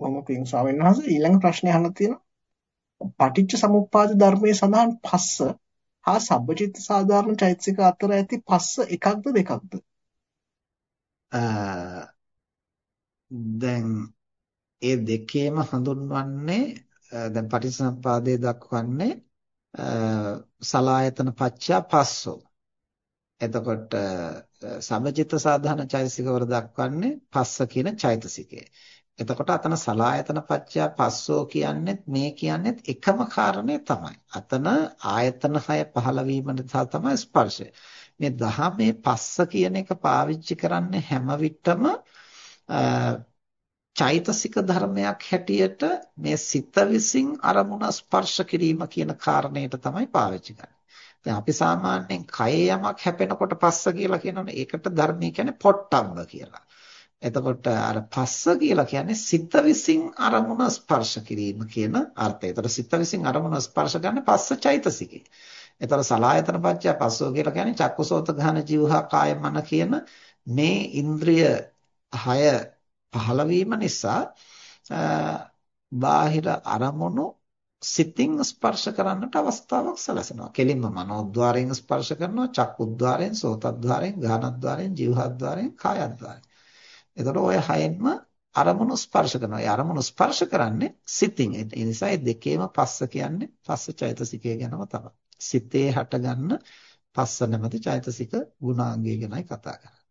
මම පින් ස්වාමීන් වහන්සේ ඊළඟ ප්‍රශ්නේ අහන්න තියෙනවා. පටිච්ච සමුප්පාද ධර්මයේ සඳහන් පස්ස හා සබ්බචිත්ත සාධාරණ චෛතසික අතර ඇති පස්ස එකක්ද දෙකක්ද? දැන් ඒ දෙකේම හඳුන්වන්නේ දැන් පටිච්චසමුපාදයේ දක්වන්නේ සලායතන පච්චා පස්සෝ. එතකොට සමචිත්ත සාධාන චෛතසික වල දක්වන්නේ පස්ස කියන චෛතසිකය. එතකොට අතන සලායතන පච්චය පස්සෝ කියන්නේත් මේ කියන්නේත් එකම කාරණේ තමයි. අතන ආයතන 6 පහළ වීම නිසා තමයි ස්පර්ශය. මේ දහමේ පස්ස කියන එක පාවිච්චි කරන්නේ හැම විටම චෛතසික ධර්මයක් හැටියට මේ සිත විසින් අරමුණ ස්පර්ශ කිරීම කියන කාරණයට තමයි පාවිච්චි කරන්නේ. දැන් අපි සාමාන්‍යයෙන් කයේ යමක් හැපෙනකොට පස්ස කියලා කියනවනේ. ඒකට ධර්මී කියන්නේ පොට්ටබ්බ කියලා. එතකොට අර පස්ස කියලා කියන්නේ සිත විසින් අරමුණ ස්පර්ශ කිරීම කියන අර්ථය. ඒතර සිත විසින් අරමුණ ස්පර්ශ ගන්න පස්ස චෛතසිකේ. ඒතර සලායතන පත්‍ය පස්සෝ කියලා කියන්නේ චක්කුසෝත ගහන જીවහා කාය මන කියන මේ ඉන්ද්‍රිය 6 පහළ නිසා බාහිර අරමුණු සිතින් ස්පර්ශ කරන්නට අවස්ථාවක් සැලසෙනවා. කෙලින්ම මනෝද්්වාරයෙන් ස්පර්ශ කරනවා, චක්කුද්්වාරයෙන්, සෝතද්්වාරයෙන්, ගානද්්වාරයෙන්, જીවහද්්වාරයෙන්, කායද්්වාරයෙන්. එතකොට ඔය හයෙන්ම අරමුණු ස්පර්ශ කරනවා. ඒ අරමුණු ස්පර්ශ කරන්නේ සිතින්. ඒ නිසා මේ දෙකේම පස්ස කියන්නේ පස්ස චෛතසිකය ගැනම තමයි. සිතේ හටගන්න පස්ස නැමැති චෛතසික ගුණාංගය ගැනයි කතා කරන්නේ.